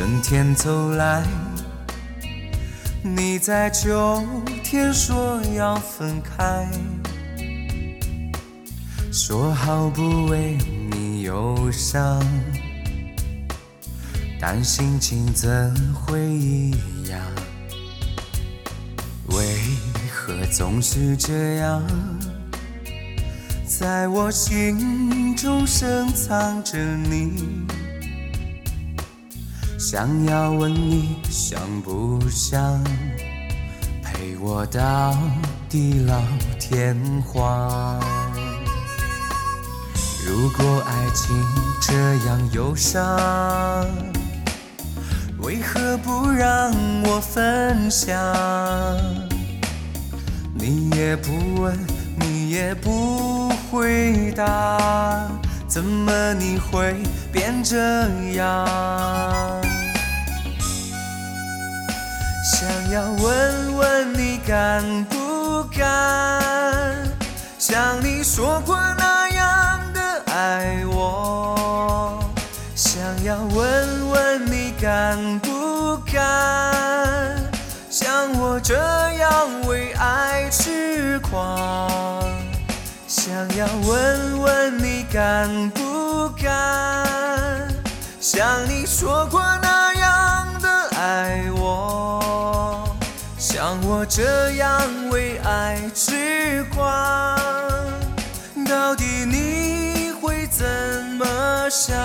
春天走来，你在秋天说要分开，说好不为你忧伤，但心情怎会一样？为何总是这样？在我心中深藏着你，想要问你想不想陪我到地老天荒？如果爱情这样忧伤，为何不让我分享？你也不问，你也不回答，怎么你会变这样？想要问问你敢不敢，像你说过那样的爱我。想要问问你敢不敢，像我这样为爱痴狂。想要问问你敢不敢，像你说过这样为爱痴狂，到底你会怎么想？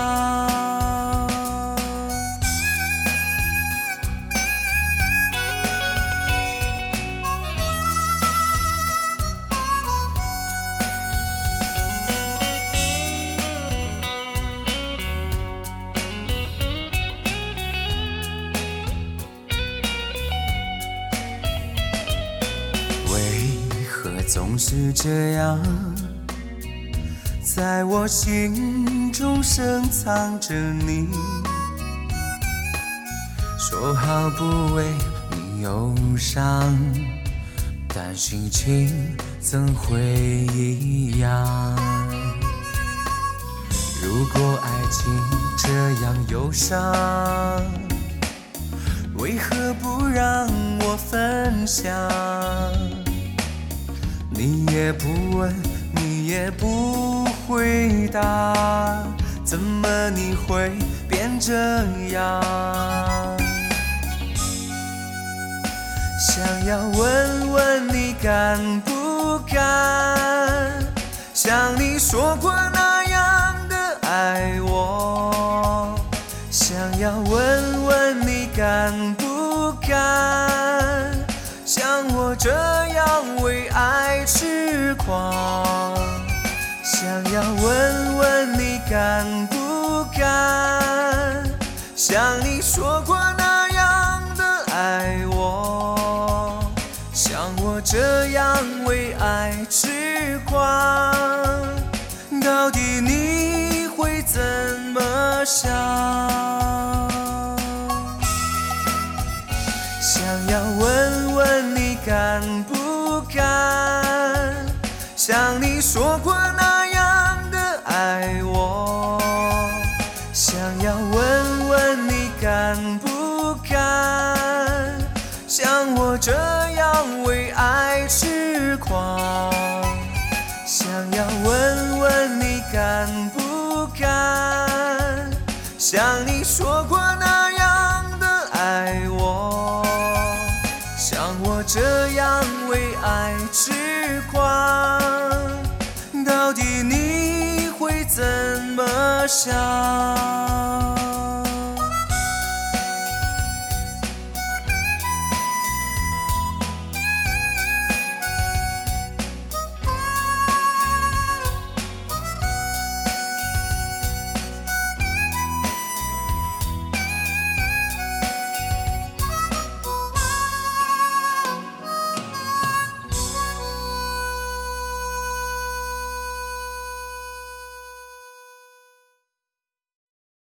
总是这样？在我心中深藏着你，说好不为你忧伤，但心情怎会一样？如果爱情这样忧伤，为何不让我分享？你也不问，你也不回答，怎么你会变这样？想要问问你敢不敢，像你说过那样的爱我。想要问问你敢不敢，像我这样为爱想？想要问问你敢不敢，像你说过那样的爱我。想要问问你敢不敢，像我这样为爱痴狂。想要问问你敢不，像你说过那样的爱我。像我这样为爱痴狂，到底你会怎么想？